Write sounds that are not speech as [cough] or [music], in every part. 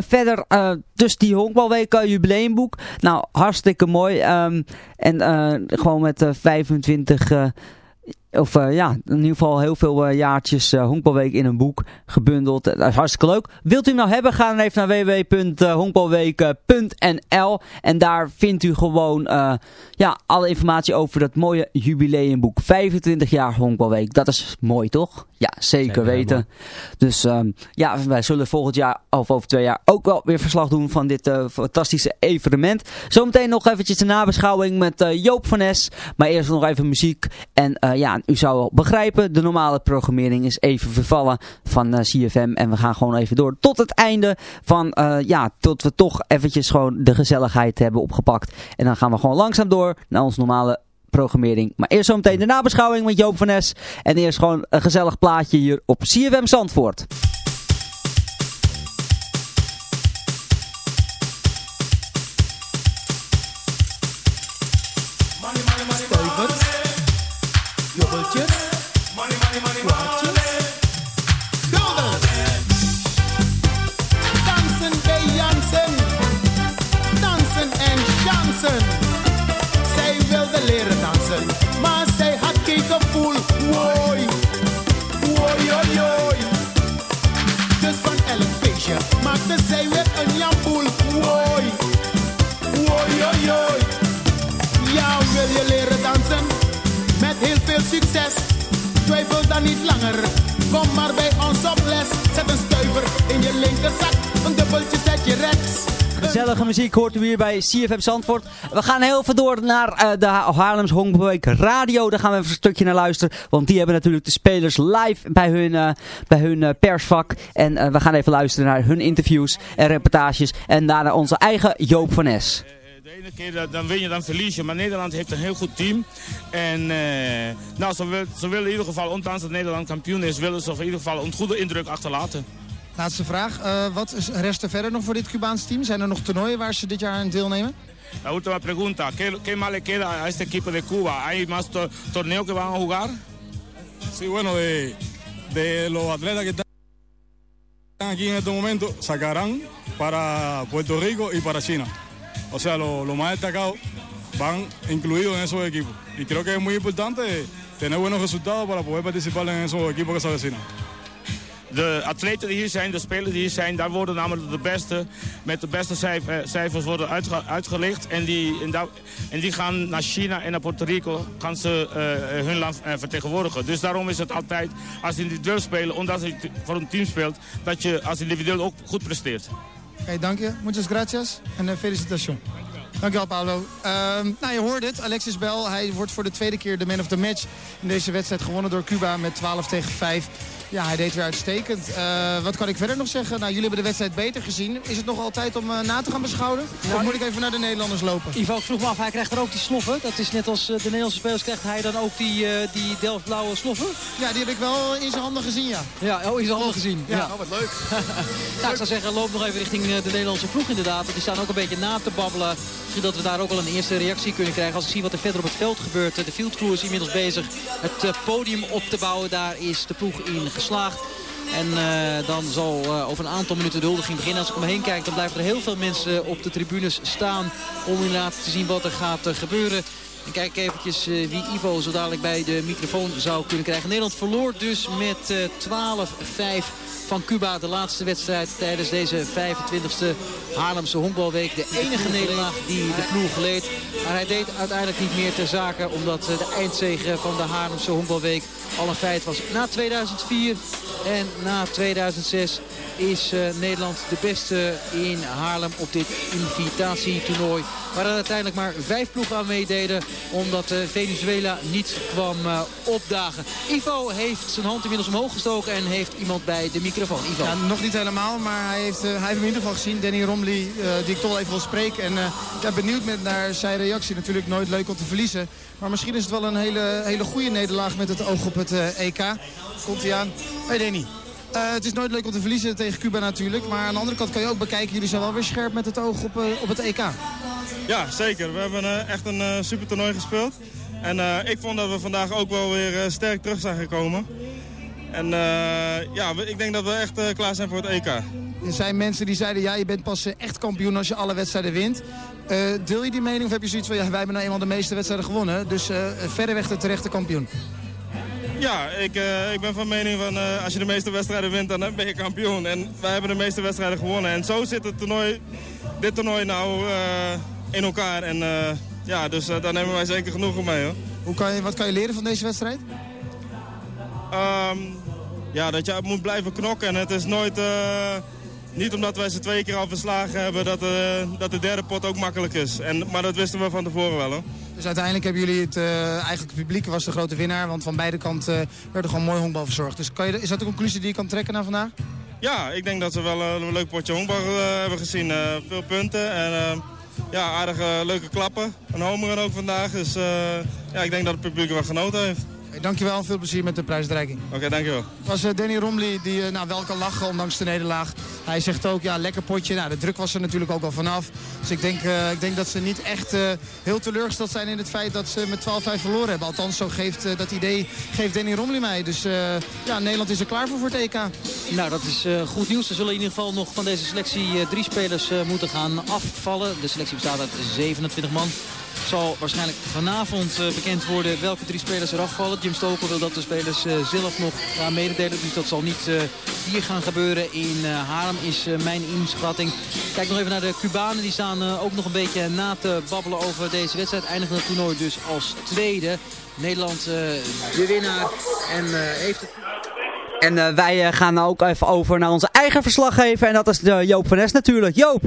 verder, dus die honkbalweek jubileumboek. Nou, hartstikke mooi. Ehm, en gewoon met 25 of uh, ja, in ieder geval heel veel uh, jaartjes uh, honkbalweek in een boek gebundeld. Dat is hartstikke leuk. Wilt u hem nou hebben, ga dan even naar www.honkbalweek.nl En daar vindt u gewoon ja, alle informatie over dat mooie jubileumboek. 25 jaar honkbalweek. Dat is mooi, toch? Ja, zeker weten. Dus um, ja, wij zullen volgend jaar of over twee jaar ook wel weer verslag doen van dit fantastische evenement. Zometeen nog eventjes de nabeschouwing met Joop van Nes. Maar eerst nog even muziek. En ja, u zou wel begrijpen, de normale programmering is even vervallen van eh, CFM. En we gaan gewoon even door tot het einde van, uh, ja, tot we toch eventjes gewoon de gezelligheid hebben opgepakt. En dan gaan we gewoon langzaam door naar ons normale programmering. Maar eerst zo meteen de nabeschouwing met Joop van Nes. En eerst gewoon een gezellig plaatje hier op CFM Zandvoort. Wacht even, golden. Dansen bij Dansen en jansen. Zij wilde leren dansen, maar zij had geen gevoel. Oei, yo, yo. oei. Dus van elk beestje maakte zij weer een jouw voel. Oei, yo, yo. Ja, wil je leren dansen? Met heel veel succes twijfel dan niet langer. Kom maar bij ons op les. Zet een stuiver in je linkerzak. Een dubbeltje zet je rechts. Gezellige muziek hoort u hier bij CFM Zandvoort. We gaan heel veel door naar uh, de Haarlems Radio. Daar gaan we even een stukje naar luisteren. Want die hebben natuurlijk de spelers live bij hun, uh, bij hun uh, persvak. En we gaan even luisteren naar hun interviews en reportages. En daarna onze eigen Joop van Es ene keer dan win je, dan verlies je. Maar Nederland heeft een heel goed team. En uh, nou, ze, wil, ze willen in ieder geval, ondanks dat Nederland kampioen is, willen ze in ieder geval een goede indruk achterlaten. Laatste vraag. Uh, wat rest er verder nog voor dit Cubaans team? Zijn er nog toernooien waar ze dit jaar aan deelnemen? La última pregunta. ¿Qué, qué más le queda a este equipo de Cuba? ¿Hay más to torneos que van a jugar? Sí, bueno, de, de los atletas que están aquí en este momento, sacarán para Puerto Rico y para China. O sea, los lo más destacados van incluidos en esos equipos. Y creo que es muy importante tener buenos resultados para poder participar en esos equipos que se avecinan. De atleten die hier zijn, de spelers die hier zijn, daar worden namelijk de beste met de beste cijfers worden uitge uitgelicht. En die, en, en, die gaan naar China en naar Puerto Rico gaan ze uh, hun land vertegenwoordigen. Dus daarom is het altijd, als individueel spelen, omdat je voor een team speelt, dat je als individueel ook goed presteert. Oké, dank je. Muchas gracias. En uh, felicitations. Dankjewel, Paolo. Uh, nou, je hoort het. Alexis Bel, hij wordt voor de tweede keer de man of the match in deze wedstrijd gewonnen door Cuba met 12 tegen 5. Ja, hij deed weer uitstekend. Uh, wat kan ik verder nog zeggen? Nou, jullie hebben de wedstrijd beter gezien. Is het nog altijd om uh, na te gaan beschouwen? Nou, of moet ik even naar de Nederlanders lopen? Ivo, vroeg me af, hij krijgt er ook die sloffen. Dat is net als uh, de Nederlandse spelers, krijgt hij dan ook die, die Delft-blauwe sloffen? Ja, die heb ik wel in zijn handen gezien, ja. Ja, oh, in zijn handen gezien. Ja, Oh, wat leuk. [laughs] nou, ik zou zeggen, loop nog even richting de Nederlandse ploeg inderdaad. Die staan ook een beetje na te babbelen. Misschien dat we daar ook al een eerste reactie kunnen krijgen. Als ik zie wat er verder op het veld gebeurt. De fieldcrew is inmiddels bezig het podium op te bouwen. Daar is de ploeg in En uh, dan zal uh, over een aantal minuten de huldiging beginnen. Als ik om me heen kijk, dan blijven er heel veel mensen op de tribunes staan... om inderdaad te zien wat er gaat gebeuren. En kijk eventjes wie Ivo zo dadelijk bij de microfoon zou kunnen krijgen. Nederland verloor dus met 12-5 van Cuba. De laatste wedstrijd tijdens deze 25e Haarlemse honkbalweek. De enige nederlaag die de ploeg leed. Maar hij deed uiteindelijk niet meer ter zake. Omdat de eindzege van de Haarlemse honkbalweek al een feit was. Na 2004 en na 2006 is uh, Nederland de beste in Haarlem op dit invitatietoernooi. Waar er uiteindelijk maar vijf ploegen aan meededen. Omdat uh, Venezuela niet kwam uh, opdagen. Ivo heeft zijn hand inmiddels omhoog gestoken en heeft iemand bij de microfoon. Ivo. Ja, nog niet helemaal, maar hij heeft, hij heeft hem in ieder geval gezien. Danny Romley, die ik toch even wil spreken. En ik ben benieuwd naar zijn reactie. Natuurlijk nooit leuk om te verliezen. Maar misschien is het wel een hele, hele goede nederlaag met het oog op het EK. Komt hij aan. Hey Danny. Uh, het is nooit leuk om te verliezen tegen Cuba natuurlijk. Maar aan de andere kant kan je ook bekijken. Jullie zijn wel weer scherp met het oog op, uh, op het EK. Ja, zeker. We hebben uh, echt een super toernooi gespeeld. En ik vond dat we vandaag ook wel weer sterk terug zijn gekomen. En ja, ik denk dat we echt klaar zijn voor het EK. Er zijn mensen die zeiden, ja, je bent pas echt kampioen als je alle wedstrijden wint. deel je die mening of heb je zoiets van, ja, wij hebben nou eenmaal de meeste wedstrijden gewonnen. Dus verreweg de terechte kampioen. Ja, ik, ik ben van mening van als je de meeste wedstrijden wint, dan ben je kampioen. En wij hebben de meeste wedstrijden gewonnen. En zo zit het toernooi, dit toernooi nou in elkaar. En ja, dus daar nemen wij zeker genoegen mee hoor. Hoe kan je, wat kan je leren van deze wedstrijd? Um, ja, dat je moet blijven knokken. En het is nooit... Niet omdat wij ze twee keer al verslagen hebben dat, uh, dat de derde pot ook makkelijk is. En, maar dat wisten we van tevoren wel hoor. Dus uiteindelijk hebben jullie het, uh, eigenlijk het publiek was de grote winnaar. Want van beide kanten werd er gewoon mooi honkbal verzorgd. Dus kan je, is dat de conclusie die je kan trekken naar vandaag? Ja, ik denk dat we wel een leuk potje honkbal hebben gezien. veel punten en ja, aardige leuke klappen. Een homer ook vandaag. Dus ja, ik denk dat het publiek wel genoten heeft. Dankjewel, veel plezier met de prijsdreiking. Oké, okay, dankjewel. Het was uh, Danny Romley die uh, nou, wel kan lachen ondanks de nederlaag. Hij zegt ook, ja, lekker potje. Nou, de druk was er natuurlijk ook al vanaf. Dus ik denk, uh, ik denk dat ze niet echt heel teleurgesteld zijn in het feit dat ze met 12-5 verloren hebben. Althans, zo geeft dat idee geeft Danny Romley mij. Dus ja, Nederland is er klaar voor voor het EK. Nou, dat is goed nieuws. Er zullen in ieder geval nog van deze selectie drie spelers moeten gaan afvallen. De selectie bestaat uit 27 man zal waarschijnlijk vanavond uh, bekend worden welke drie spelers er afvallen. Jim Stoker wil dat de spelers uh, zelf nog gaan mededelen. Dus dat zal niet uh, hier gaan gebeuren. In Haarlem is mijn inschatting. Kijk nog even naar de Cubanen. Die staan ook nog een beetje na te babbelen over deze wedstrijd. Eindigen het toernooi dus als tweede. Nederland de winnaar. En heeft het... En wij gaan ook even over naar onze eigen verslaggever. En dat is Joop van Nes natuurlijk. Joop!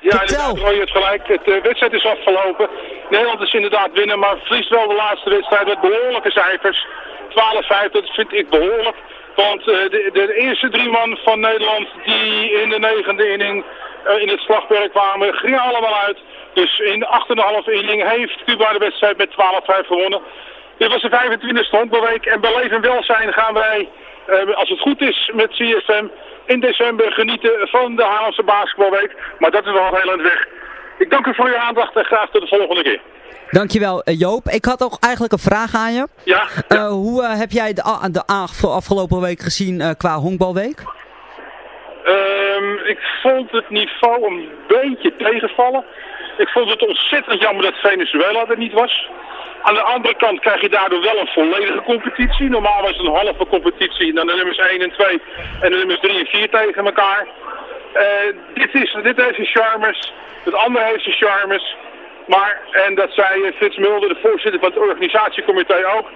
Ja, inderdaad, hoor je het gelijk. Het uh, wedstrijd is afgelopen. Nederland is inderdaad winnen, maar verliest wel de laatste wedstrijd met behoorlijke cijfers. 12-5, dat vind ik behoorlijk. Want uh, de, de, eerste drie man van Nederland die in de negende inning uh, in het slagwerk kwamen, gingen allemaal uit. Dus in de 8,5 inning heeft Cuba de wedstrijd met 12-5 gewonnen. Dit was de 25e hondbeweek en bij leven welzijn gaan wij, als het goed is met CFM, in december genieten van de Haarlemse basketbalweek. Maar dat is wel heel aan weg. Ik dank u voor uw aandacht en graag tot de volgende keer. Dankjewel eh, Joop. Ik had ook eigenlijk een vraag aan je. Ja. Uh, hoe uh, heb jij de, de afgelopen week gezien uh, qua honkbalweek? Um, ik vond het niveau een beetje tegenvallen. Ik vond het ontzettend jammer dat Venezuela er niet was. Aan de andere kant krijg je daardoor wel een volledige competitie. Normaal was het een halve competitie. Dan de nummers 1 en 2 en de nummers 3 en 4 tegen elkaar. Uh, dit, is, dit heeft zijn charmes. Het andere heeft zijn charmes. Maar, en dat zei Frits Mulder, de voorzitter van het organisatiecomité ook.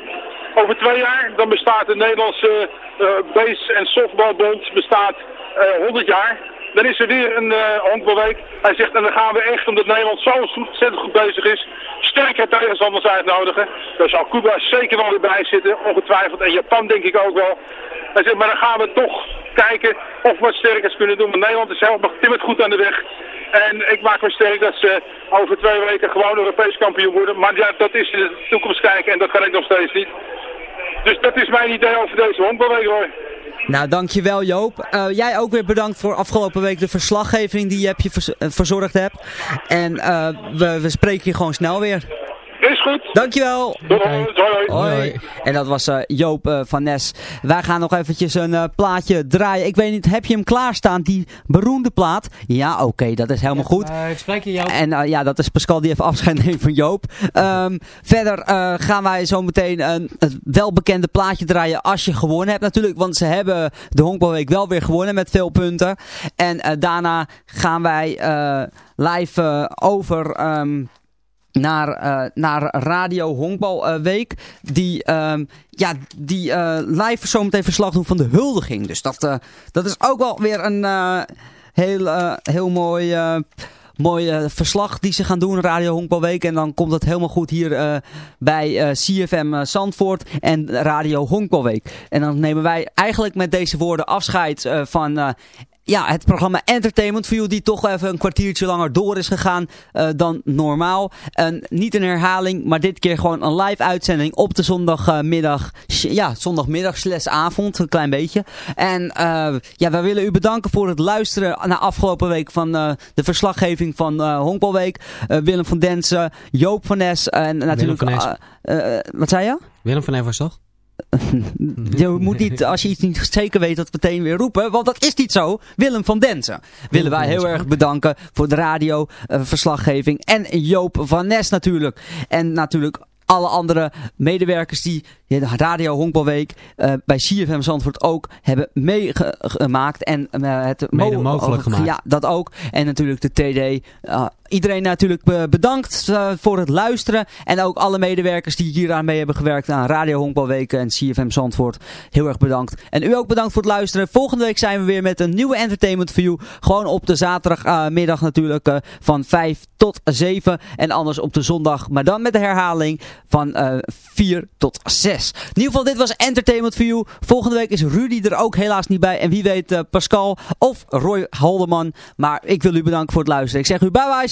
Over twee jaar, dan bestaat de Nederlandse uh, base- en softballbond bestaat uh, 100 jaar. Dan is er weer een honkbalweek. Hij zegt, en dan gaan we echt, omdat Nederland zo ontzettend goed bezig is, sterker tegenstanders uitnodigen. Daar zal Cuba zeker wel weer bij zitten, ongetwijfeld. En Japan denk ik ook wel. Hij zegt, maar dan gaan we toch kijken of we wat sterkers kunnen doen. Want Nederland is zelf nog timmerd goed aan de weg. En ik maak me sterk dat ze over twee weken gewoon Europees kampioen worden. Maar ja, dat is de toekomst kijken en dat kan ik nog steeds niet. Dus dat is mijn idee over deze honkbalweek hoor. Nou, dankjewel Joop. Uh, jij ook weer bedankt voor afgelopen week de verslaggeving die je, je vers verzorgd hebt. En uh, we, we spreken je gewoon snel weer. Is goed. Dankjewel. Doei. Hoi. Hoi. En dat was uh, Joop uh, van Nes. Wij gaan nog eventjes een uh, plaatje draaien. Ik weet niet, heb je hem klaarstaan, die beroemde plaat? Ja, oké, okay, dat is helemaal ja, goed. ik spreek je Joop. En ja, dat is Pascal die even afscheid [laughs] neemt van Joop. Um, verder gaan wij zo meteen een, een welbekende plaatje draaien als je gewonnen hebt natuurlijk. Want ze hebben de Honkbalweek wel weer gewonnen met veel punten. En daarna gaan wij live over... Um, naar, uh, naar Radio Honkbalweek. Uh, die, uh, ja, die live zometeen verslag doen van de huldiging. Dus dat, dat is ook wel weer een heel, heel mooi, mooi verslag die ze gaan doen. Radio Honkbalweek. En dan komt het helemaal goed hier bij CFM Zandvoort en Radio Honkbalweek. En dan nemen wij eigenlijk met deze woorden afscheid van ja, het programma Entertainment View die toch even een kwartiertje langer door is gegaan uh, dan normaal. En niet een herhaling, maar dit keer gewoon een live uitzending op de zondagmiddag. Ja, zondagmiddag slash avond, een klein beetje. En uh, ja, wij willen u bedanken voor het luisteren naar afgelopen week van uh, de verslaggeving van uh, Honkbalweek. Willem van Densen, Joop van Nes en natuurlijk... Van Nes. wat zei je? Willem van Evers toch? Je moet niet, als je iets niet zeker weet, dat meteen weer roepen. Want dat is niet zo. Willem van Densen. Willen wij heel erg bedanken voor de radio, uh, verslaggeving. En Joop van Nes natuurlijk. En natuurlijk alle andere medewerkers die de Radio Honkbalweek uh, bij CFM Zandvoort ook hebben meegemaakt. En uh, het mogelijk gemaakt. Ja, dat ook. En natuurlijk de TD. Uh, iedereen natuurlijk bedankt voor het luisteren. En ook alle medewerkers die hier aan mee hebben gewerkt aan Radio Honkbalweek en CFM Zandvoort. Heel erg bedankt. En u ook bedankt voor het luisteren. Volgende week zijn we weer met een nieuwe Entertainment View. Gewoon op de zaterdagmiddag natuurlijk van 5 tot 7. En anders op de zondag. Maar dan met de herhaling van 4 tot 6. In ieder geval, dit was Entertainment You. Volgende week is Rudy er ook helaas niet bij. En wie weet Pascal of Roy Holdeman. Maar ik wil u bedanken voor het luisteren. Ik zeg u bye bye,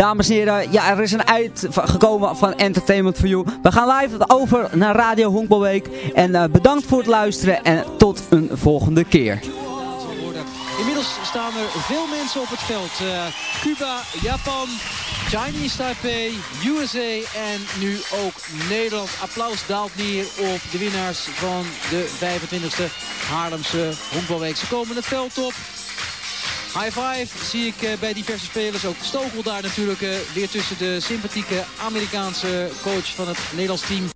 dames en heren, ja, er is een uit gekomen van Entertainment for You. We gaan live over naar Radio Honkbalweek. En uh, bedankt voor het luisteren en tot een volgende keer. Inmiddels staan er veel mensen op het veld. Uh, Cuba, Japan, Chinese Taipei, USA en nu ook Nederland. Applaus daalt neer op de winnaars van de 25e Haarlemse Honkbalweek. Ze komen het veld op. High five zie ik eh, bij diverse spelers. Ook Stokel daar natuurlijk eh, weer tussen de sympathieke Amerikaanse coach van het Nederlands team.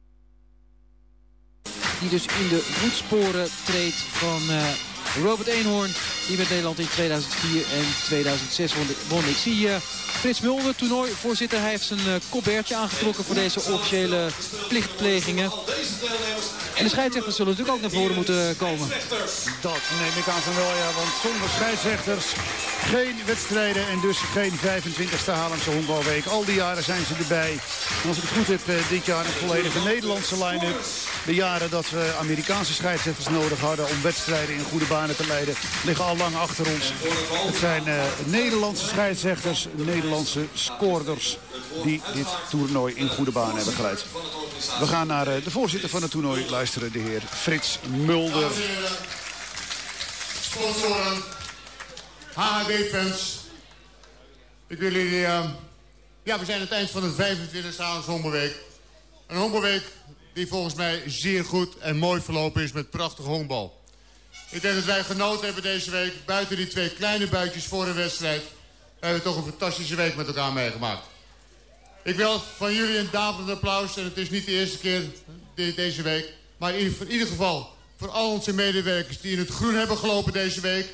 Die dus in de voetsporen treedt van eh, Robert Eenhoorn. Die met Nederland in 2004 en 2006 won. Ik zie uh, Frits Mulder, toernooivoorzitter. Hij heeft zijn uh, colbertje aangetrokken voor deze officiële plichtplegingen. En de scheidsrechters zullen natuurlijk ook naar voren moeten komen. Dat neem ik aan van wel, ja. Want zonder scheidsrechters geen wedstrijden en dus geen 25e Haarlemse honkbalweek. Al die jaren zijn ze erbij. En als ik het goed heb, eh, dit jaar een volledige Nederlandse line-up. De jaren dat we Amerikaanse scheidsrechters nodig hadden om wedstrijden in goede banen te leiden, liggen al lang achter ons. Het zijn uh, Nederlandse scheidsrechters, Nederlandse scoorders die dit toernooi in goede banen hebben geleid. We gaan naar uh, de voorzitter van het toernooi luisteren, de heer Frits Mulder. Sponsoren, HHD-fans. Ik wil jullie... Uh, ja, we zijn aan het eind van de 25e Haarlems Hongerweek. Een hongerweek die volgens mij zeer goed en mooi verlopen is met prachtige honkbal. Ik denk dat wij genoten hebben deze week. Buiten die twee kleine buitjes voor een wedstrijd... hebben we toch een fantastische week met elkaar meegemaakt. Ik wil van jullie een daverend applaus. En het is niet de eerste keer deze week. Maar in, in ieder geval voor al onze medewerkers die in het groen hebben gelopen deze week.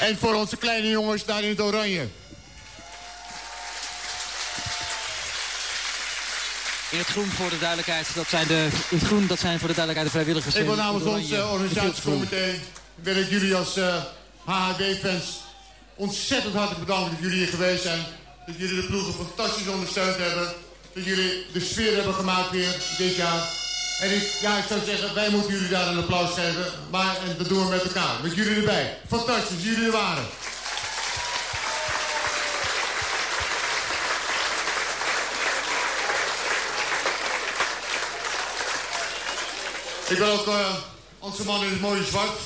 En voor onze kleine jongens daar in het oranje. In het groen voor de duidelijkheid, dat zijn de, in het groen, dat zijn voor de duidelijkheid de vrijwilligers. Ik wil namens ons uh, organisatiecomité, wil ik jullie als uh, eh, HHW-fans ontzettend hartelijk bedanken dat jullie hier geweest zijn. Dat jullie de ploegen fantastisch ondersteund hebben. Dat jullie de sfeer hebben gemaakt weer dit jaar. En ik, ja, ik zou zeggen, wij moeten jullie daar een applaus geven. Maar en dat doen we met elkaar. Met jullie erbij. Fantastisch, jullie er waren. Ik wil ook uh, onze man in het mooie zwart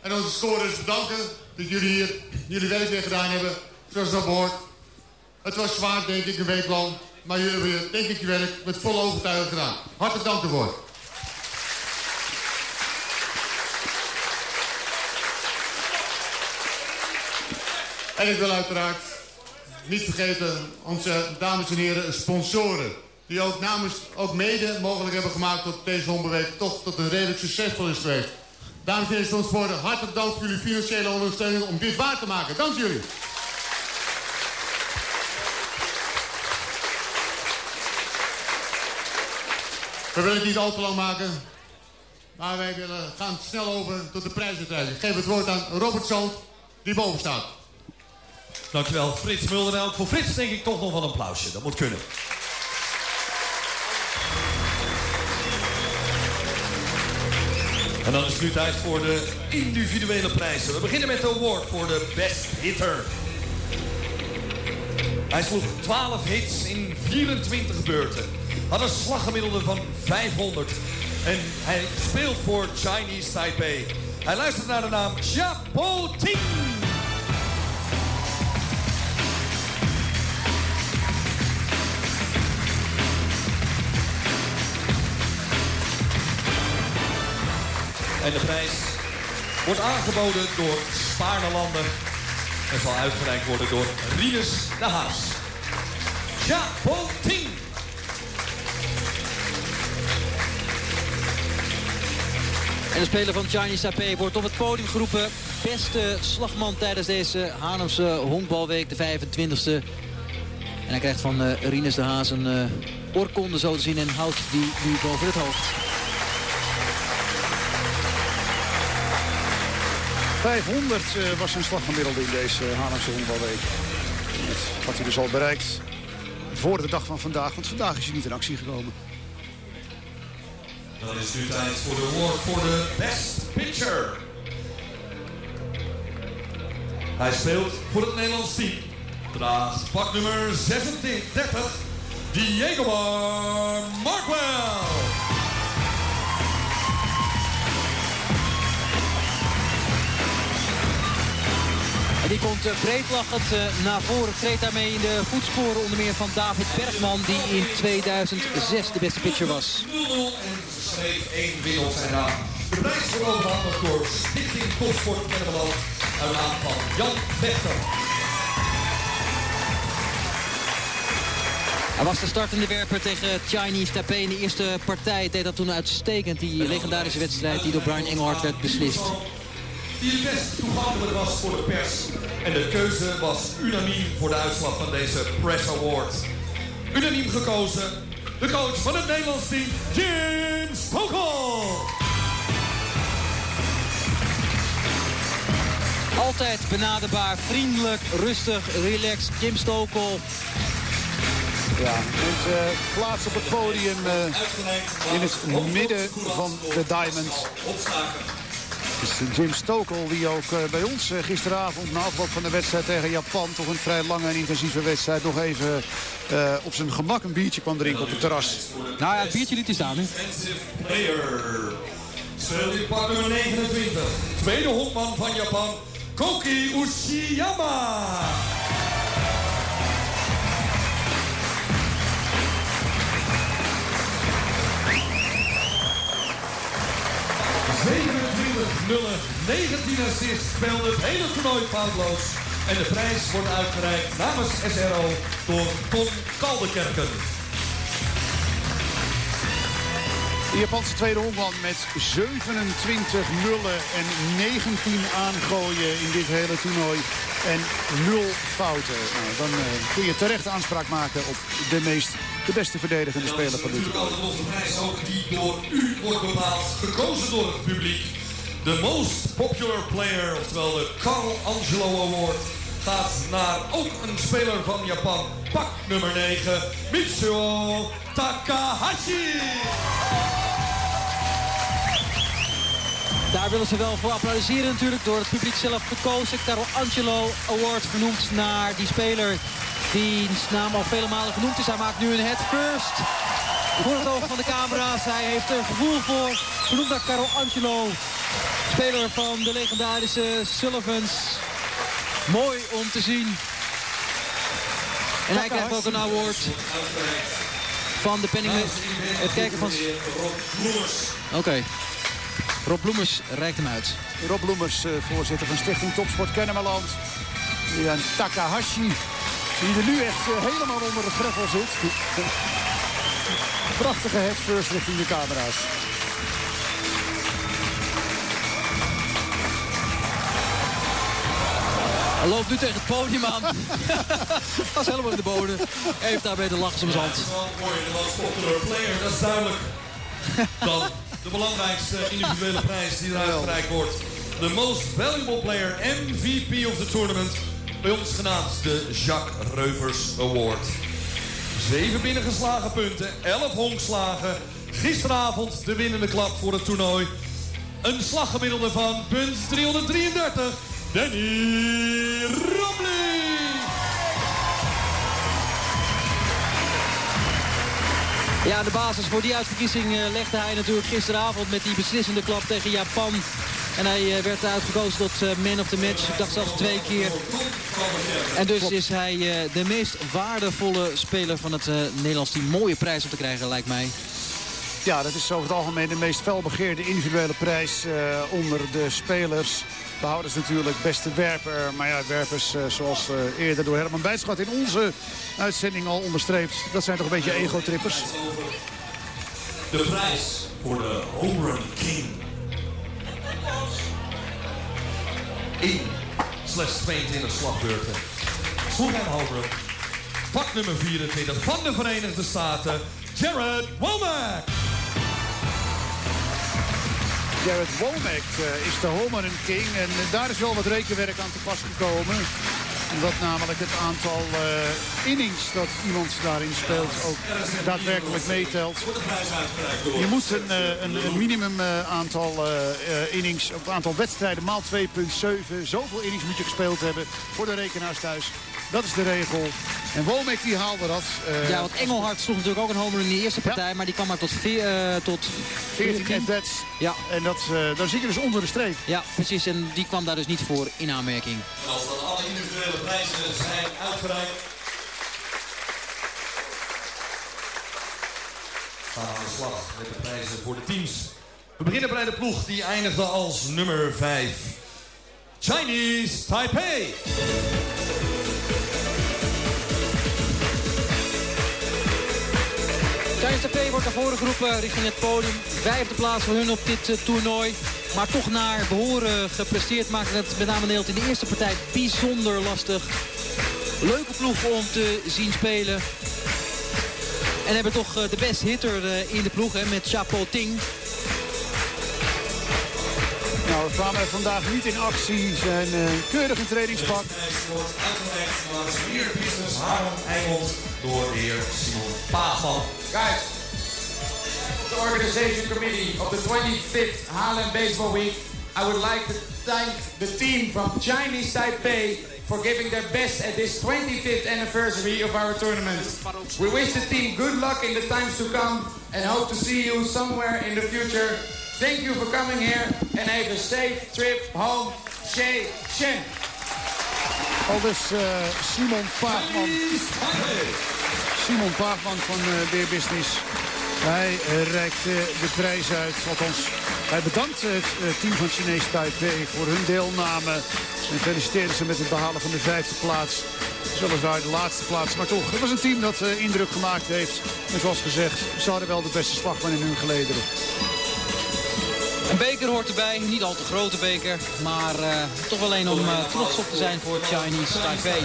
en onze scorers bedanken dat jullie hier jullie werk weer gedaan hebben, zoals dat behoort. Het was zwaar, denk ik, een week lang. Maar jullie hebben, denk ik, je werk met volle overtuiging gedaan. Hartelijk dank ervoor. En ik wil uiteraard niet vergeten onze dames en heren sponsoren. Die ook namens, ook mede mogelijk hebben gemaakt dat deze hondenweek toch tot een redelijk succesvol is geweest. Dames en heren sponsoren, hartelijk dank voor jullie financiële ondersteuning om dit waar te maken. Dank jullie. We willen het niet al te lang maken. Maar wij willen, gaan snel over tot de prijsuitreiking. Ik geef het woord aan Robert Zand, die boven staat. Dankjewel, Frits Mulder. Voor Frits denk ik toch nog wel een applausje. Dat moet kunnen. En dan is het nu tijd voor de individuele prijzen. We beginnen met de award voor de best hitter. Hij sloeg 12 hits in 24 beurten. Had een slaggemiddelde van 500. En hij speelt voor Chinese Taipei. Hij luistert naar de naam Chapo En de prijs wordt aangeboden door Spaarnelanden en zal uitgereikt worden door Rinus de Haas. Chapo Ting. En de speler van Chinese Taipei wordt op het podium geroepen. Beste slagman tijdens deze Haarlemse honkbalweek, de 25e. En hij krijgt van uh, Rinus de Haas een uh, oorkonde zo te zien en houdt die nu boven het hoofd. 500 uh, was zijn slaggemiddelde in deze Haarlemse honkbalweek. Dat had hij dus al bereikt voor de dag van vandaag. Want vandaag is hij niet in actie gekomen. Dan is nu tijd voor de award voor de best pitcher. Hij speelt voor het Nederlands team. Draagt pak nummer 36, Diego Markwell. Die komt uh, breedlachend uh, naar voren. Treedt daarmee in de voetsporen onder meer van David Bergman... die in 2006 de beste pitcher was. 0-0 en schreef één op zijn naam. De prijs overhandigd door Stichting Topsport Kennemerland... uit naam van Jan Vechter. Hij was de startende werper tegen Chinese Taipei in de eerste partij. Deed dat toen uitstekend, die legendarische wedstrijd die door Brian Engelhard werd beslist die het best toegankelijk was voor de pers. En de keuze was unaniem voor de uitslag van deze Press Award. Unaniem gekozen, de coach van het Nederlands team, Jim Stokel. Altijd benaderbaar, vriendelijk, rustig, relaxed. Jim Stokel. Ja, uh, plaats op het podium uh, in het midden van de Diamond. Is Jim Stokel, die ook uh, bij ons uh, gisteravond na afloop van de wedstrijd tegen Japan... toch een vrij lange en intensieve wedstrijd nog even uh, op zijn gemak een biertje kwam drinken op het terras. Nou ja, het biertje liet hij staan nu. Speelt in pak nummer 29. Tweede hondman van Japan, Koki Ushiyama. Nullen, 19 assists, speelde het hele toernooi foutloos. En de prijs wordt uitgereikt namens SRO door Ton Kaldekerken. De Japanse tweede hondman met 27 nullen en 19 aangooien in dit hele toernooi. En 0 fouten. Nou, dan uh, kun je terecht aanspraak maken op de meest de beste verdedigende speler van dit toernooi. Dat is de prijs ook die door u wordt bepaald, gekozen door het publiek. De Most Popular Player, oftewel de Carl Angelo Award, gaat naar ook een speler van Japan. Pak nummer 9, Mitsuo Takahashi. Daar willen ze wel voor applaudisseren natuurlijk door het publiek zelf gekozen. Carlo Angelo Award vernoemd naar die speler die naam al vele malen genoemd is. Hij maakt nu een head first. voor het oog van de camera's. Hij heeft er gevoel voor. Genoemd naar Caro Angelo. Speler van de legendarische Sullivans. Mooi om te zien. En hij krijgt ook een award van de penning. Het kijken van... Oké. Rob Bloemers reikt hem uit. Rob Bloemers, eh, voorzitter van Stichting Topsport Kennemerland. Jan Takahashi, die er nu echt eh, helemaal onder de greffel zit. Prachtige head first richting de camera's. Hij loopt nu tegen het podium aan. [laughs] Is helemaal in de bodem. Heeft daarbij de lach om zijn hand. mooi, de popular player, dat is duidelijk. [laughs] Dan de belangrijkste individuele prijs die eruit gereikt wordt. De Most Valuable Player, MVP of the Tournament. Bij ons genaamd de Jacques Reuvers Award. Zeven binnengeslagen punten, elf honkslagen. Gisteravond de winnende klap voor het toernooi. Een slaggemiddelde van punt 333. Danny Romley. Ja, de basis voor die uitverkiezing eh, legde hij natuurlijk gisteravond met die beslissende klap tegen Japan. En hij eh, werd uitgekozen tot eh, man of the match. Ik dacht zelfs twee keer. En dus is hij de meest waardevolle speler van het Nederlands team. Mooie prijs om te krijgen, lijkt mij. Ja, dat is over het algemeen de meest felbegeerde individuele prijs onder de spelers. Behouders natuurlijk beste werper. Maar ja, werpers zoals eerder door Herman Bijtschat in onze uitzending al onderstreept. Dat zijn toch een beetje ego-trippers. De prijs voor de Home Run King. 1 slechts 22 slagbeurten. Sloeg een home run. Pak nummer 24 van de Verenigde Staten, Jared Womack. Jared Womack uh, is de home run king. En uh, daar is wel wat rekenwerk aan te pas gekomen. Wat namelijk het aantal uh, innings dat iemand daarin speelt ook daadwerkelijk meetelt. Je moet een, een, minimum aantal innings, een aantal wedstrijden maal 2,7. Zoveel innings moet je gespeeld hebben voor de rekenaars thuis. Dat is de regel. En Womek die haalde dat. Uh, ja, want Engelhard sloeg natuurlijk ook een homer in de eerste partij. Ja. Maar die kwam maar tot, veer, uh, tot 14 at-bats. Ja. En dat, uh, dan zie je dus onder de streep. Ja, precies. En die kwam daar dus niet voor in aanmerking. En als dan alle individuele prijzen zijn uitgereikt... gaan we aan de slag met de prijzen voor de teams. We beginnen bij de ploeg die eindigde als nummer 5. Chinese Taipei. Chinese Taipei wordt naar voren geroepen richting het podium. Vijfde plaats voor hun op dit uh, toernooi. Maar toch naar behoren gepresteerd maakte het met name Nederland in de eerste partij bijzonder lastig. Leuke ploeg om te zien spelen. En hebben toch uh, de best hitter uh, in de ploeg hè, met Chapo Ting. Nou, kwamen vandaag niet in actie. Zijn uh, keurig in trainingspak. door heer Simon. Guys, the organization committee of the 25th Harlem Baseball Week, I would like to thank the team from Chinese Taipei for giving their best at this 25th anniversary of our tournament. We wish the team good luck in the times to come and hope to see you somewhere in the future. Thank you for coming here and have a safe trip home. Shay Shen. Al dus uh, Simon Paagman. Simon Paagman van uh, Beer Business. Hij uh, reikt de prijs uit. Althans, hij bedankt het team van Chinees Taipei voor hun deelname. En feliciteerde ze met het behalen van de vijfde plaats. Weliswaar de laatste plaats. Maar toch, het was een team dat indruk gemaakt heeft. En zoals gezegd, ze hadden wel de beste slagman in hun gelederen. Een beker hoort erbij, niet al te grote beker, maar uh, toch wel een om uh, trots op te zijn voor Chinese Taipei.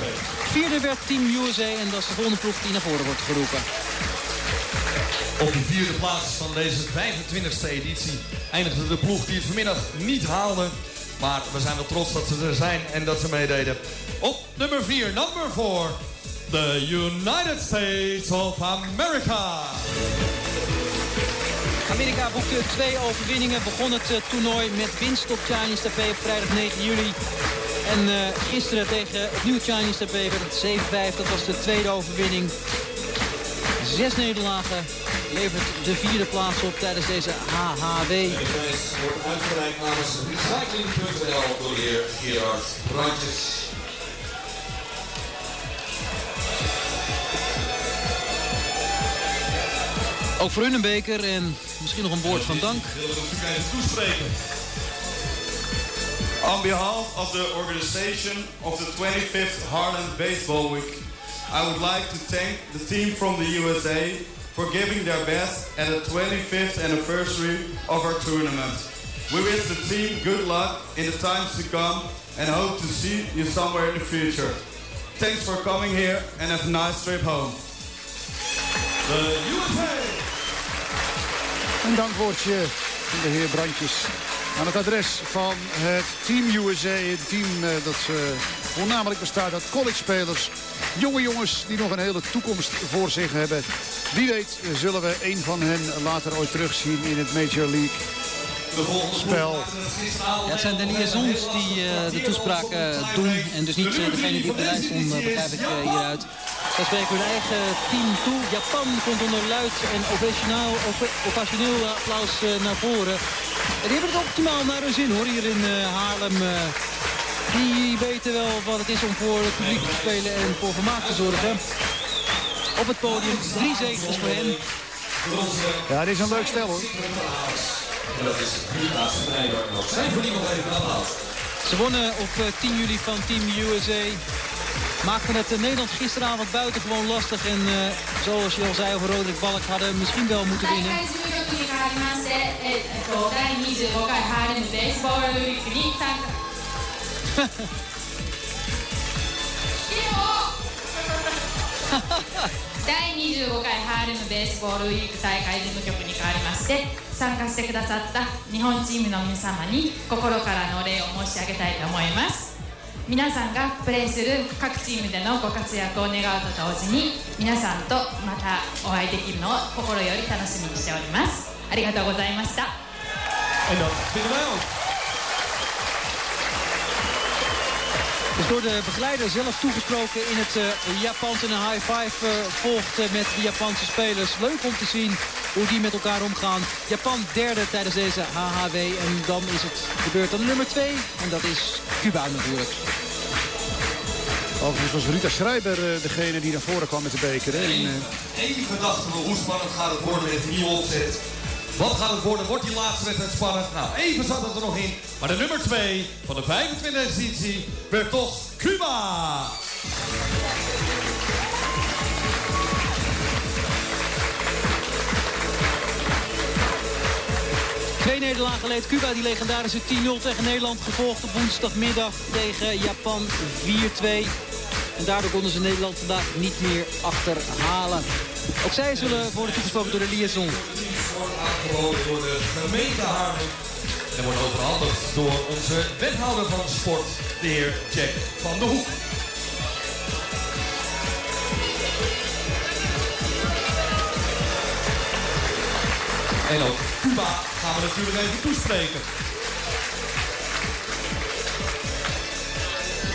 Vierde werd Team USA en dat is de volgende ploeg die naar voren wordt geroepen. Op de vierde plaats van deze 25e editie eindigde de ploeg die het vanmiddag niet haalde. Maar we zijn wel trots dat ze er zijn en dat ze meededen. Op nummer 4, number 4, the United States of America. Amerika boekte twee overwinningen. Begon het uh, toernooi met winst op Chinese Taipei op vrijdag 9 juli. En uh, gisteren tegen het nieuwe Chinese Taipei werd het 7-5. Dat was de tweede overwinning. Zes nederlagen levert de vierde plaats op tijdens deze HHW. De prijs wordt uitgereikt recycling.nl door de heer Gerard Brandjes. Ook voor hun een beker en misschien nog een woord van dank. Toespreken. On behalf of the organization of the 25th Harlem Baseball Week, I would like to thank the team from the USA for giving their best at the 25th anniversary of our tournament. We wish the team good luck in the times to come and hope to see you somewhere in the future. Thanks for coming here and have a nice trip home. The USA! Een dankwoordje van de heer Brandjes aan het adres van het Team USA. Het team eh, dat eh, voornamelijk bestaat uit college-spelers. Jonge jongens die nog een hele toekomst voor zich hebben. Wie weet zullen we een van hen later ooit terugzien in het Major League spel. Ja, het zijn de liaisons die eh, de toespraak eh, doen. En dus niet eh, degene die op de lijst stond, begrijp ik hieruit. Zij spreken hun eigen team toe. Japan komt onder luid en ovationeel, ovationeel applaus naar voren. En die hebben het optimaal naar hun zin hoor, hier in Haarlem. die weten wel wat het is om voor het publiek te spelen en voor vermaak te zorgen. Op het podium, drie zegens voor hen. Ja, dit is een leuk stel hoor. En dat is Lucas Snijder. Zijn voor die nog even een applaus. Ze wonnen op 10 juli van Team USA. Maakten het Nederland gisteravond buitengewoon lastig. En uh, zoals je al zei over Roderick Balk hadden misschien wel moeten winnen. [laughs] 第25回ハーレムベースボールウィーク大会事務局に代わりまして参加してくださった日本チームの皆様に心からのお礼を申し上げたいと思います。皆さんがプレーする各チームでのご活躍を願うと同時に皆さんとまたお会いできるのを心より楽しみにしております。ありがとうございました。Dus door de begeleider zelf toegesproken in het uh, Japans. En een high five uh, volgt uh, met de Japanse spelers. Leuk om te zien hoe die met elkaar omgaan. Japan derde tijdens deze HHW. En dan is het de beurt aan nummer twee. En dat is Cuba natuurlijk. Overigens was Rita Schreiber degene die naar voren kwam met de beker. Hè? En, Even dachten we hoe spannend gaat het worden met nieuwe opzet. Wat gaat het worden? Wordt die laatste wedstrijd spannend? Nou, even zat het er nog in. Maar de nummer 2 van de 25e editie werd toch Cuba. Twee nederlagen leed Cuba, die legendarische 10-0 tegen Nederland. Gevolgd op woensdagmiddag tegen Japan 4-2. En daardoor konden ze Nederland vandaag niet meer achterhalen. Ook zij zullen worden toegesproken door de liaison. Wordt aangeboden door de gemeente Haarlem. En wordt overhandigd door onze wethouder van sport, de heer Jack van de Hoek. En ook Cuba gaan we natuurlijk even toespreken.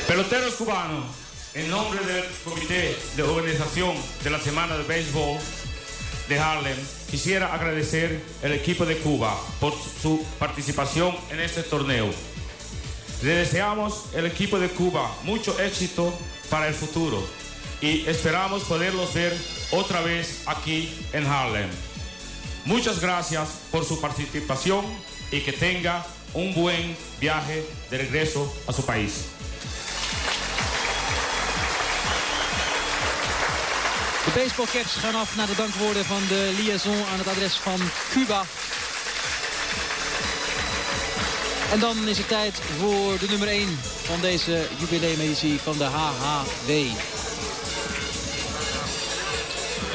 Peloteros cubanos, en nombre del Comité de Organización de la Semana de Béisbol de Harlem, quisiera agradecer al equipo de Cuba por su participación en este torneo. Le deseamos al equipo de Cuba mucho éxito para el futuro y esperamos poderlos ver otra vez aquí en Harlem. Muchas gracias por su participación y que tenga un buen viaje de regreso a su país. De baseballcaps gaan af naar de dankwoorden van de liaison aan het adres van Cuba. En dan is het tijd voor de nummer 1 van deze jubileumeditie van de HHW.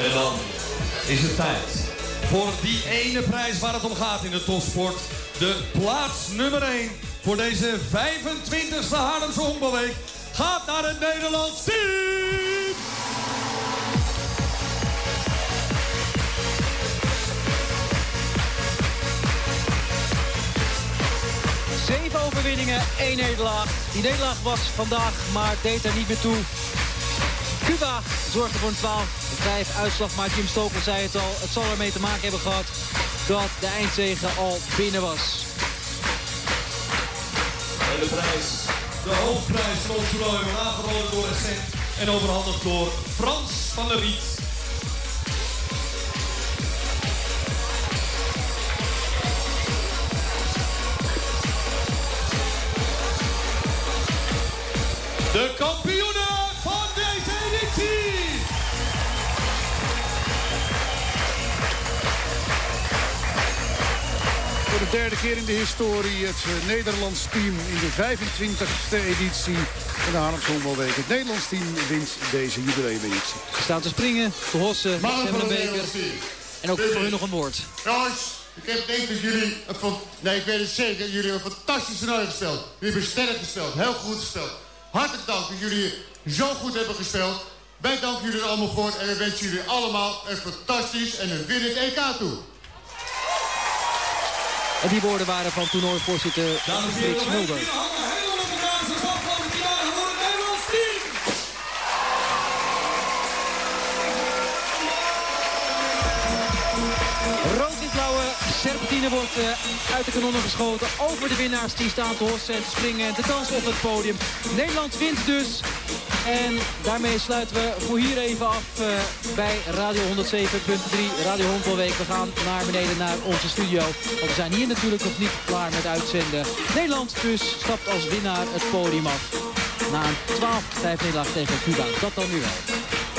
En dan is het tijd voor die ene prijs waar het om gaat in de topsport. De plaats nummer 1 voor deze 25e Haarlemse Honkbalweek gaat naar het Nederlands team. Zeven overwinningen, één nederlaag. Die nederlaag was vandaag, maar deed er niet meer toe. Cuba zorgde voor een 12-5 uitslag, maar Jim Stokel zei het al. Het zal ermee te maken hebben gehad dat de eindzege al binnen was. De prijs, de hoofdprijs van ons toernooi, aangeboden door Essent en overhandigd door Frans van der Riet. De kampioenen van deze editie! Voor de derde keer in de historie het eh, Nederlands team in de 25e editie van de Haarlems Honkbalweek. Het Nederlands team wint deze jubileumeditie. Ze staan te springen, te hossen, het beker. En ook voor hun nog een woord. Jongens, ik heb denk dat jullie, nee ik weet het zeker, jullie hebben een fantastisch toernooi gespeeld. Jullie hebben sterk gespeeld, heel goed gespeeld. Hartelijk dank dat jullie zo goed hebben gespeeld. Wij danken jullie er allemaal voor en we wensen jullie allemaal een fantastisch en een winnend EK toe. En die woorden waren van toernooivoorzitter Frits Mulder. Serpentine wordt eh, uit de kanonnen geschoten. Over de winnaars die staan te hossen en te springen en te dansen op het podium. Nederland wint dus. En daarmee sluiten we voor hier even af eh, bij Radio 107.3 Radio Honkbalweek. We gaan naar beneden naar onze studio. Want we zijn hier natuurlijk nog niet klaar met uitzenden. Nederland dus stapt als winnaar het podium af. Na een 12-5 nederlaag tegen Cuba. Dat dan nu wel.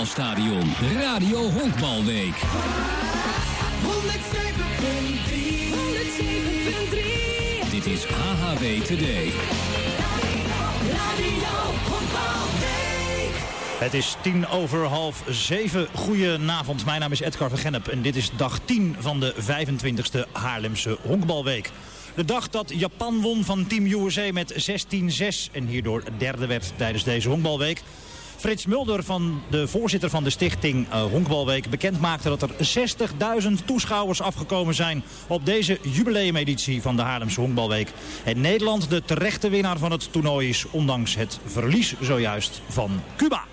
Stadion Radio Honkbalweek. 107.3 Dit is AHW Today. Het is tien over half zeven. Goedenavond, mijn naam is Edgar Vergennep en dit is dag 10 van de 25e Haarlemse Honkbalweek. De dag dat Japan won van Team USA met 16-6 en hierdoor derde werd tijdens deze honkbalweek. Frits Mulder, van de voorzitter van de stichting eh, Honkbalweek... bekend maakte dat er 60.000 toeschouwers afgekomen zijn... op deze jubileumeditie van de Haarlemse Honkbalweek. En Nederland de terechte winnaar van het toernooi is... ondanks het verlies zojuist van Cuba.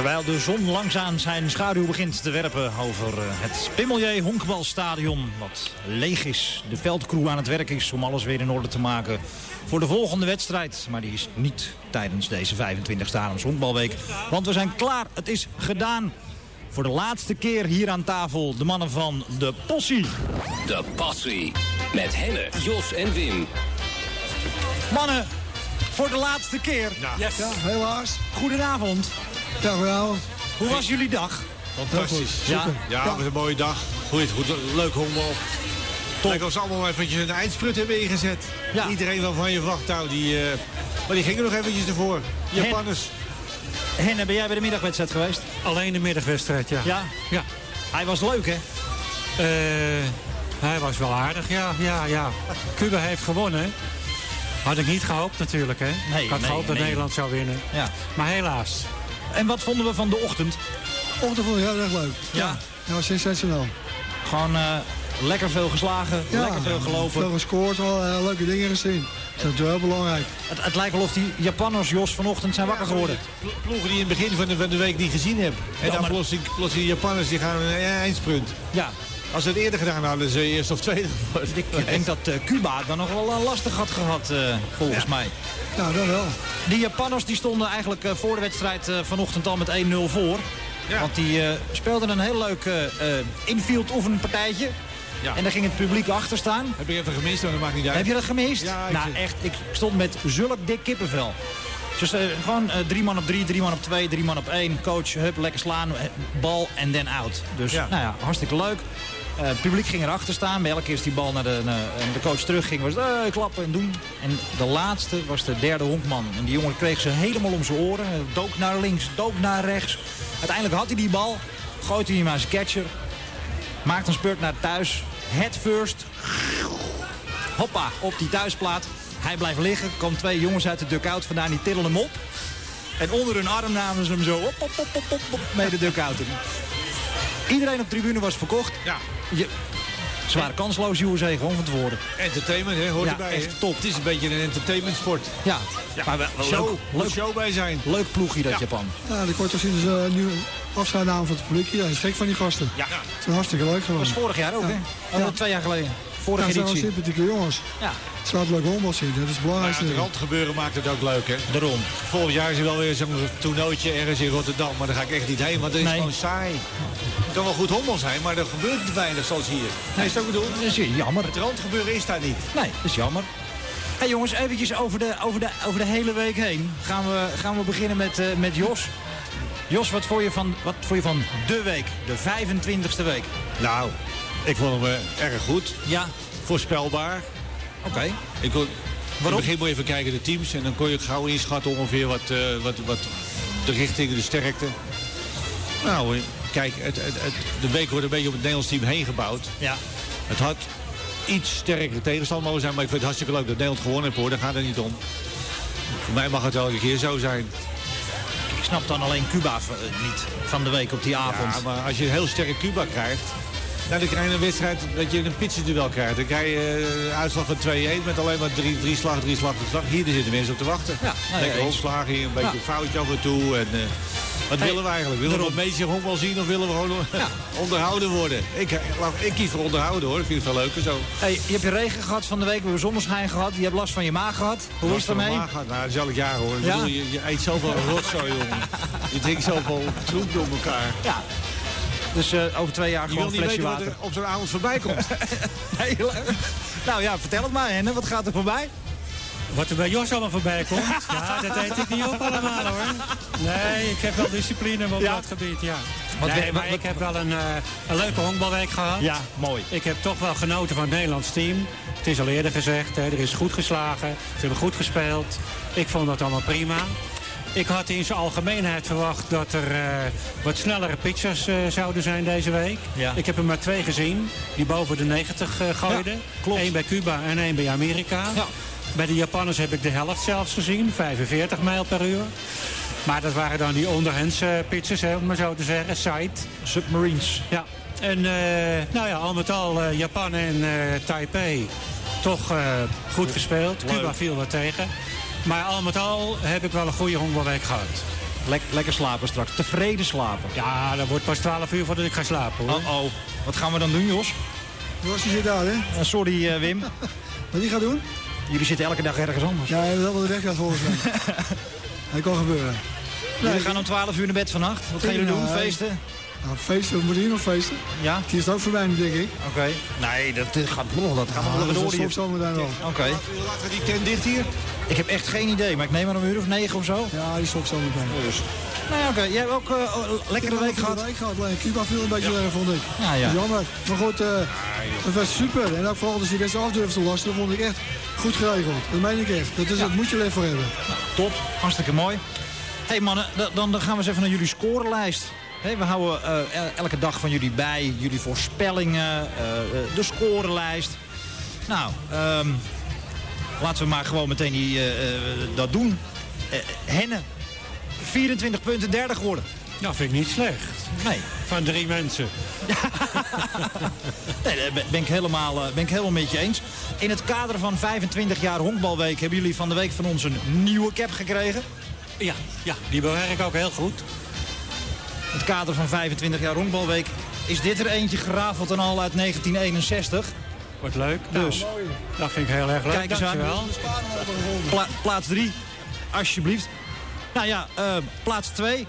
Terwijl de zon langzaam zijn schaduw begint te werpen over eh, het Pimmelier Honkbalstadion. Wat leeg is. De veldcrew aan het werk is om alles weer in orde te maken voor de volgende wedstrijd. Maar die is niet tijdens deze 25e Adams Honkbalweek. Want we zijn klaar. Het is gedaan. Voor de laatste keer hier aan tafel de mannen van de Possie. De Possie. Met Henne, Jos en Wim. Mannen, voor de laatste keer. Ja, helaas. Goedenavond. Ja, goedenavond. Hoe was jullie dag? Fantastisch. Ja. Ja, het was een mooie dag. Goed, goed leuk honkbal. Lijkt ons allemaal eventjes een eindsprut hebben ingezet. Iedereen waarvan je wacht, nou, die, eh, maar die gingen nog eventjes ervoor. Japanners. Henne, ben jij bij de middagwedstrijd geweest? Alleen de middagwedstrijd, ja. Ja? Ja. Hij was leuk, hè? Eh, hij was wel aardig, ja, ja, ja. Cuba heeft gewonnen. Had ik niet gehoopt natuurlijk, hè. Nee, ik had nee, gehoopt dat nee. Nederland zou winnen. Ja. Maar helaas. En wat vonden we van de ochtend? Ochtend vond ik heel erg leuk. Ja. Ja, sensationeel. Gewoon eh, lekker veel geslagen, Ja, lekker veel gelopen. Veel gescoord, wel eh, leuke dingen gezien. Dat is natuurlijk heel belangrijk. Het, het lijkt wel of die Japanners, Jos, vanochtend zijn wakker geworden. Plo- Ploegen die in het begin van de, van de week niet gezien hebben. En Ja, dan maar- plotseling die Japanners die gaan een eindsprint. Ja. Als ze het eerder gedaan hadden, ze eerst of tweede geworden. Ik denk dat eh, Cuba het dan nog wel eh, lastig had gehad, eh, volgens mij. Nou, dat wel. Die Japanners die stonden eigenlijk voor de wedstrijd vanochtend al met 1-0 voor. Want die speelden een heel leuk infield oefenpartijtje. Ja. En daar ging het publiek achter staan. Heb ik even gemist, maar dat maakt niet uit. Heb je dat gemist? Ja, ik nou zit- echt, ik stond met zulk dik kippenvel. Dus eh, gewoon eh, drie man op drie, drie man op twee, drie man op één. Coach, hup, lekker slaan, bal en then out. Dus Ja. nou ja, hartstikke leuk. Eh, het publiek ging erachter staan. Bij elke keer die bal naar de, en de coach terugging, was het eh, klappen en doen. En de laatste was de derde honkman. En die jongen kreeg ze helemaal om zijn oren. Dook naar links, dook naar rechts. Uiteindelijk had hij die bal. Gooit hij hem aan zijn catcher. Maakt een spurt naar thuis. Head first. Hoppa, op die thuisplaat. Hij blijft liggen. Komen twee jongens uit de dugout vandaan. Die tillen hem op. En onder hun arm namen ze hem zo op, op, op, op, op, op mee de dugout in. Iedereen op tribune was verkocht. Ja. Je, waren kansloos USA, gewoon van tevoren. Entertainment, hè, hoort Ja, erbij. echt top. Het is een beetje een entertainmentsport. Ja, Ja. maar wel, wel show, leuk, leuk, show bij zijn. leuk ploegje dat Ja. Japan. Ja, de korte ze uh, nu afscheid namen van het publiek. Iedereen is gek van die gasten. Ja. Het is hartstikke leuk gewoon. Dat was vorig jaar ook, hè? Ja. Oh, Twee jaar geleden. Vorige Ja, editie. sympathieke jongens. Ja. Het laat leuk zien. Dat is belangrijkste. het randgebeuren maakt het ook leuk, hè? Daarom. Volgend jaar is er wel weer zo'n toernooitje ergens in Rotterdam. Maar daar ga ik echt niet heen, want dat is Nee. gewoon saai. Het kan wel goed hommel zijn, maar er gebeurt te weinig zoals hier. Nee, is dat ook bedoel? Dat is jammer. Het randgebeuren is daar niet. Nee, dat is jammer. Hey jongens, eventjes over de, over de, over de hele week heen. Gaan we, gaan we beginnen met, eh, met Jos. Jos, wat vond, je van, wat vond je van de week? De 25e week. Nou, ik vond hem eh, erg goed. Ja. Voorspelbaar. Oké. Ik kon, In het begin moet je even kijken de teams. En dan kon je gauw inschatten ongeveer wat, eh, wat, wat de richting, de sterkte. Nou, eh, kijk, het, het, het- de week wordt een beetje op het Nederlands team heen gebouwd. Ja. Het had iets sterkere tegenstand mogen zijn. Maar ik vind het hartstikke leuk dat Nederland gewonnen heeft hoor. Daar gaat het niet om. Voor mij mag het elke keer zo zijn. Ik snap dan alleen Cuba niet van de week op die avond. Ja, maar als je een heel sterk Cuba krijgt... Nou, dan krijg je een wedstrijd dat je een pitsenduel krijgt. Dan krijg je eh, uitslag van 2-1 met alleen maar drie, drie slag, drie slag, drie slag. Hier zitten mensen op te wachten. Ja, nou Lekker opslagen een beetje een foutje af en toe. En, eh, wat Hey, willen we eigenlijk? Willen we daarom. een beetje honkbal zien of willen we gewoon [laughs] onderhouden worden? Ik, eh, ik kies voor onderhouden hoor, ik vind het wel leuker zo. Hey, je hebt je regen gehad van de week, we hebben zonneschijn gehad. Je hebt last van je maag gehad. Hoe is Last het ermee? Nou, dat is elk jaar hoor. Ja? bedoel, je, je eet zoveel rotzooi, jongen. [laughs] Je drinkt zoveel troep door elkaar. Ja. Dus eh, over twee jaar gewoon een flesje weten wat water. er op zo'n avond voorbij komt. [laughs] Nee, nou ja, vertel het maar, Henne. Wat gaat er voorbij? Wat er bij Jos allemaal voorbij komt, ja, dat eet ik niet op allemaal hoor. Nee, ik heb wel discipline op Ja. dat gebied, ja. Wat nee, we- maar wat- ik heb wel een, eh, een leuke honkbalweek gehad. Ja, mooi. Ik heb toch wel genoten van het Nederlands team. Het is al eerder gezegd, hè, er is goed geslagen. Ze hebben goed gespeeld. Ik vond dat allemaal prima. Ik had in zijn algemeenheid verwacht dat er eh, wat snellere pitchers eh, zouden zijn deze week. Ja. Ik heb er maar twee gezien die boven de 90 eh gooiden. Ja. Eén bij Cuba en één bij Amerika. Ja. Bij de Japanners heb ik de helft zelfs gezien, 45 mijl per uur. Maar dat waren dan die onderhands pitchers, hè, om maar zo te zeggen, side. Submarines. Ja, en nou ja, al met al Japan en Taipei toch goed gespeeld. Leuk. Cuba viel wat tegen. Maar al met al heb ik wel een goede honkbalweek gehad. Lek- lekker slapen straks. Tevreden slapen. Ja, dat wordt pas 12 uur voordat ik ga slapen hoor. Oh oh. Wat gaan we dan doen, Jos? Jos, die zit daar, hè? Eh, sorry, eh, Wim. [laughs] Wat die gaat doen? Jullie zitten elke dag ergens anders. Ja, hij heeft wel wat weg gehad volgens mij. [laughs] dat kan gebeuren. Jullie gaan om 12 uur naar bed vannacht. Wat gaan jullie doen? Nou, Feesten? Nou, feesten, we moeten hier nog feesten. Ja? Het is het ook voorbij nu, denk ik. Oké. Nee, dat eh, gaat nog. Dat gaat Ah, nog dat door is hier. op zometeen wel. Oké. Laten we die tent dicht hier? Ik heb echt geen idee, maar ik neem maar een uur of negen of zo. Ja, die stond zo meteen. Dus. Nou ja, oké. Jij hebt ook een lekkere week gehad. week gehad. Alleen Cuba viel een beetje erg, vond ik. Ja, ja. Jammer. Maar goed, eh, het was super. En ook vooral als je deze af durft te lasten, vond ik echt goed geregeld. Dat meen ik echt. Dat, is, dat moet je er voor hebben. Top, hartstikke mooi. hey mannen, da- dan, dan gaan we eens even naar jullie scorenlijst. Hé, we houden eh, el- elke dag van jullie bij. Jullie voorspellingen, de scorenlijst. Nou, ehm, laten we maar gewoon meteen die, eh, eh, dat doen. Eh, Henne, 24 punten derde geworden. Nou, vind ik niet slecht. Nee. Van drie mensen. [laughs] Nee, daar ben- ben ik, helemaal, eh, ben ik helemaal met je eens. In het kader van 25 jaar honkbalweek hebben jullie van de week van ons een nieuwe cap gekregen. Ja, ja die bewerk ik ook heel goed. In het kader van 25 jaar honkbalweek is dit er eentje gerafeld en al uit 1961. Wordt leuk. Dus, Nou, dat vind ik heel erg leuk. kijk eens aan. Pla- plaats 3, alsjeblieft. Nou ja, eh, plaats 2.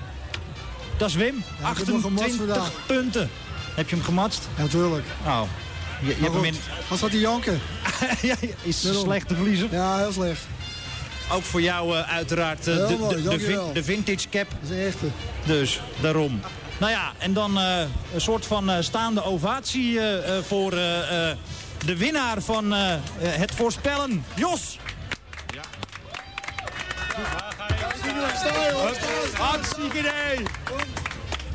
Dat is Wim. gematst 28 vandaag. punten. Heb je hem gematst? Ja, natuurlijk. Nou, je, hebt hem in... Wat zat die janken? [laughs] ja, is Daarom. slecht te verliezen. Ja, heel slecht. Ook voor jou eh, uiteraard eh, de, mooi, de, de, dankjewel. vin- de vintage cap. Dat is een echte. Dus, daarom. Nou ja, en dan een soort van staande ovatie voor de winnaar van eh, eh, het voorspellen. Jos! Hartstikke idee!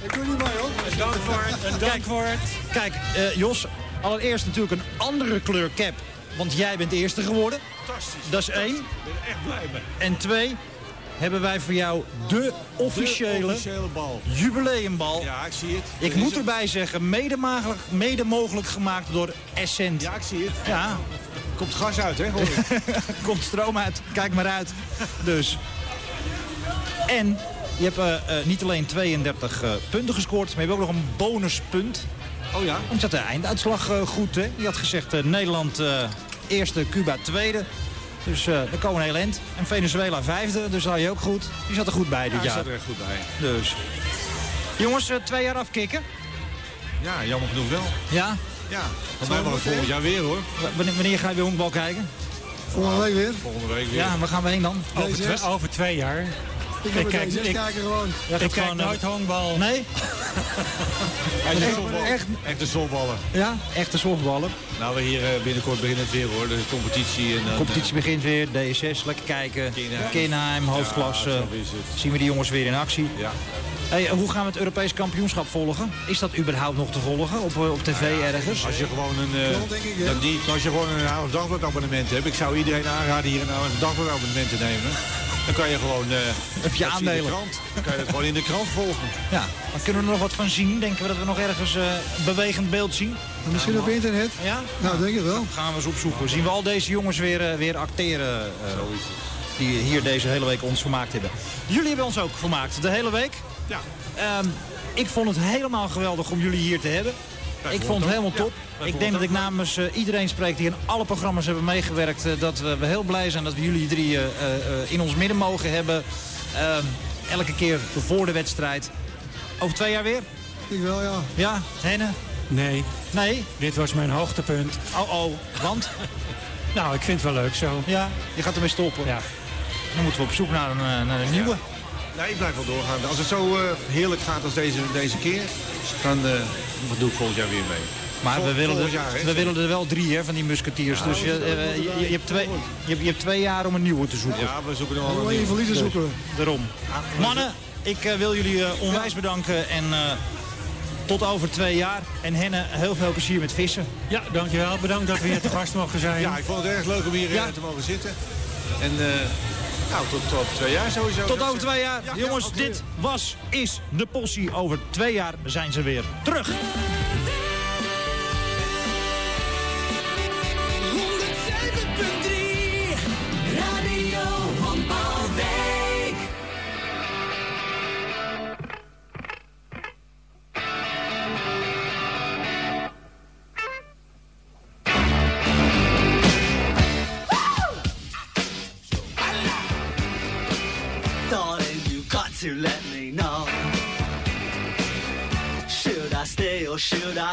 Ik doe niet mee hoor. Dank voor het. Dank voor het. Kijk, eh, Jos, allereerst natuurlijk een andere kleur cap. Want jij bent eerste geworden. Fantastisch. Dat is één. Ik ben er echt blij mee. En twee, hebben wij voor jou de officiële, De officiële bal. jubileumbal. Ja, ik zie het. Ik Er moet een- erbij zeggen, mede mogelijk, mede mogelijk gemaakt door Essent. Ja, ik zie het. Ja, Komt gas uit, hè? hoor [laughs] komt stroom uit. Kijk maar uit. Dus. En je hebt eh, eh, niet alleen 32 eh, punten gescoord, maar je hebt ook nog een bonuspunt. Oh ja? Had de einduitslag goed, hè? Je had gezegd Nederland eerste, Cuba tweede. Dus eh daar komen een heel eind. En Venezuela vijfde, dus daar had je ook goed. Die zat er goed bij dit Ja, jaar. zat er echt goed bij. Dus. Jongens, eh, twee jaar afkicken. Ja, jammer genoeg wel. Ja? Ja, mij mag het volgend jaar weer hoor. W- Wanneer, wanneer ga je weer honkbal kijken? Volgende week weer. Volgende week weer. Ja, waar gaan we heen dan? Over, is- over twee jaar. Ik kijk- deze ik- kijken gewoon. Ja, Ik kijk gewoon, eh, nooit honkbal. Nee? Echte [laughs] Echt- echt- Echte softballen. Ja, echte softballen. Nou, we hier eh, binnenkort beginnen het weer hoor. De competitie. En, De competitie begint weer, DSS, lekker kijken. Kinheim. Hoofdklasse. Ja. Zien we die jongens weer in actie. Ja. Hey, hoe gaan we het Europees kampioenschap volgen? Is dat überhaupt nog te volgen op, eh, op tv ergens? Als je gewoon een, eh, ik, dat niet, als je gewoon een half dagbladabonnement hebt. Ik zou iedereen aanraden hier nou een dagbladabonnement te nemen. Dan kan je gewoon... eh, Heb je aandelen? krant. Dan kan je het gewoon in de krant volgen. Ja, dan kunnen we er nog wat van zien. Denken we dat we nog ergens eh, een bewegend beeld zien? Misschien op internet. Ja? Nou, denk ik wel. Gaan we eens opzoeken. Zien we al deze jongens weer, eh, weer acteren. eh, die hier deze hele week ons vermaakt hebben. Jullie hebben ons ook vermaakt. De hele week. Ja. Ehm, ik vond het helemaal geweldig om jullie hier te hebben. ik vond het helemaal top. Ik denk dat ik namens eh, iedereen spreek die in alle programma's hebben meegewerkt. eh, dat we, we heel blij zijn dat we jullie drie eh, in ons midden mogen hebben. Ehm, elke keer voor de wedstrijd. Over twee jaar weer? Ik wel, ja. Ja, Henne? Nee, Nee? dit was mijn hoogtepunt. Oh oh, want? [laughs] Nou, ik vind het wel leuk zo. Ja, je gaat ermee stoppen. Ja. Dan moeten we op zoek naar een, naar een nieuwe. Nee, ik blijf wel doorgaan. Als het zo eh, heerlijk gaat als deze, deze keer, dan eh, doe ik volgend jaar weer mee. Maar we willen, er, jaar, we willen er wel drie hè, van die musketiers. dus je, eh, je, je hebt twee, je, hebt, je hebt twee jaar om een nieuwe te zoeken. Ja, we zoeken er wel een nieuwe. verliezen zoeken. Daarom. Mannen, ik eh, wil jullie eh, onwijs bedanken. En eh, tot over twee jaar. En Henne, heel veel plezier met vissen. Ja, dankjewel. Bedankt dat we hier te gast mogen zijn. Ja, ik vond het erg leuk om hier Ja. te mogen zitten. En eh, nou, tot, tot over twee jaar sowieso. Tot over twee jaar. Ja, Jongens, ja, dit was, is de possie. Over twee jaar zijn ze weer terug.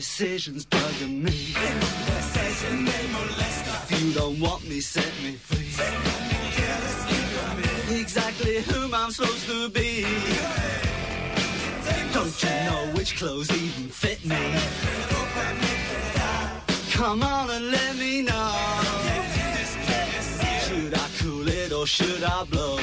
This indecision's bugging me. If you don't want me, set me free. Exactly whom I'm supposed to be. Don't you know which clothes even fit me? Come on and let me know. Should I cool it or should I blow?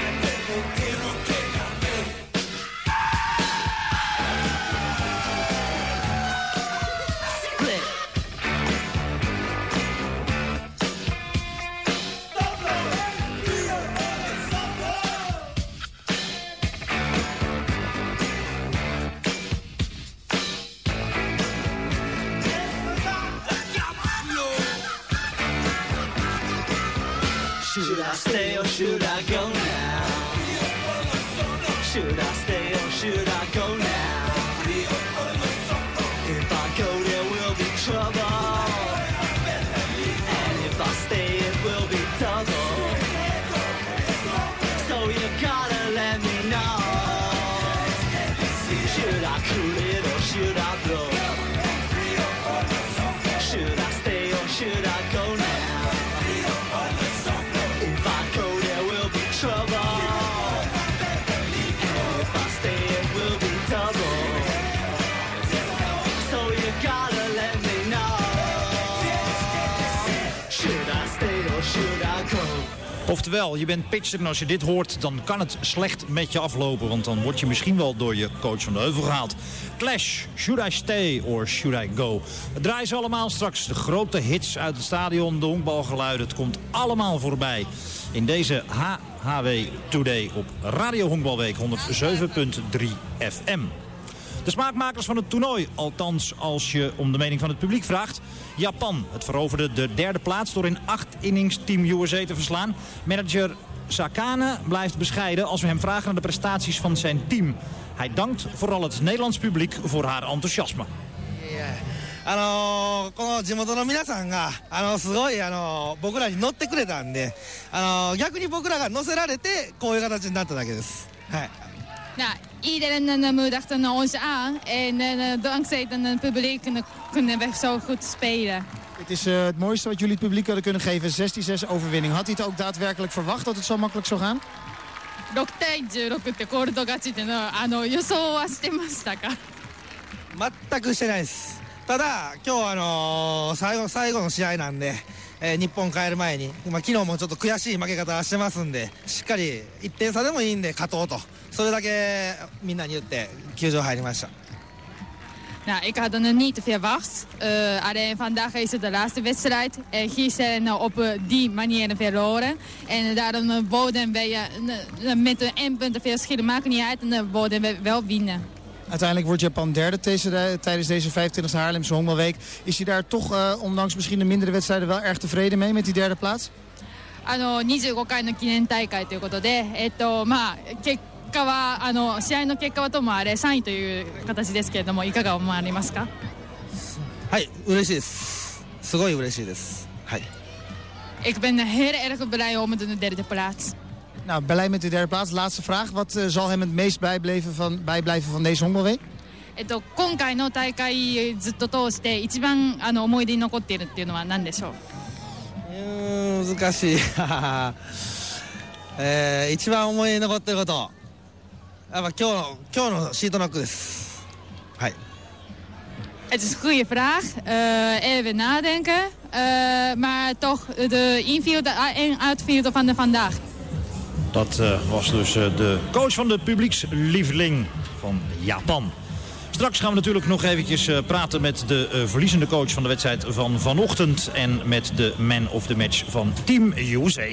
Should I stay or should I go now? Should I Oftewel, je bent pitcher en als je dit hoort, dan kan het slecht met je aflopen. Want dan word je misschien wel door je coach van de heuvel gehaald. Clash, Should I Stay or Should I Go? Het draaien ze allemaal straks. De grote hits uit het stadion, de honkbalgeluiden. Het komt allemaal voorbij in deze HHW Today op Radio Honkbalweek 107.3 FM. De smaakmakers van het toernooi, althans als je om de mening van het publiek vraagt. Japan, het veroverde de derde plaats door in acht innings Team USA te verslaan. Manager Sakane blijft bescheiden als we hem vragen naar de prestaties van zijn team. Hij dankt vooral het Nederlands publiek voor haar enthousiasme. あのーこの地元の皆さんが、あのすごい、あの僕らに乗ってくれたんで、あの逆に僕らが乗せられて、こういう形になっただけです。はい。 Nou, iedereen eh, moedigt eh, ons aan. En eh, dankzij het eh, publiek eh, kunnen we zo goed spelen. Het is eh, het mooiste wat jullie het publiek hadden kunnen geven. 16-6 overwinning. Had hij het ook daadwerkelijk verwacht dat het zo makkelijk zou gaan? 6対16ってコールド勝ちってのはあの予想はしてましたか全くしてないです。ただ、今日あのー最後、最後の試合なんで、えー日本帰る前に、まあ、昨日もちょっと悔しい負け方してますんで、しっかり1点差でもいいんで勝とうと。それだけみんなに言って、球場入りました。 Nou, ik had het niet verwacht. Eh, alleen vandaag is het de laatste wedstrijd. En gisteren eh, op eh, die manier verloren. En daarom eh, wilden wij eh, eh, met een één punt verschil maken niet uit. En dan wilden we wel winnen. Uiteindelijk wordt Japan derde deze- tijdens deze 25e Haarlemse Honkbalweek. Is hij daar toch, eh, ondanks misschien de mindere wedstrijden, wel erg tevreden mee met die derde plaats? あの25回の記念大会ということで、えっとまあ、結 果はあの試合の結果はともあれ3位という形ですけれどもいかが思われますかはい、嬉しいです。すごい嬉しいです。はい。Ik ben heel erg blij om de derde plaats. Nou, blij met de derde plaats. Laatste vraag. Wat eh, zal hem het meest bijblijven van, bijblijven van deze Honkbalweek? えっと、今回の大会ずっと通して一番あの思い出に残っているっていうのは何でしょううーん難しい、えー、一番思い出に残ってること やっぱ今日の今日のシートノックです Het is een goede vraag. Eh, even nadenken. Eh, maar toch de infielder en outfielder van de vandaag. Dat eh, was dus eh, de coach van de publiekslieveling van Japan. Straks gaan we natuurlijk nog eventjes eh, praten met de eh, verliezende coach van de wedstrijd van vanochtend. En met de man of the match van Team USA.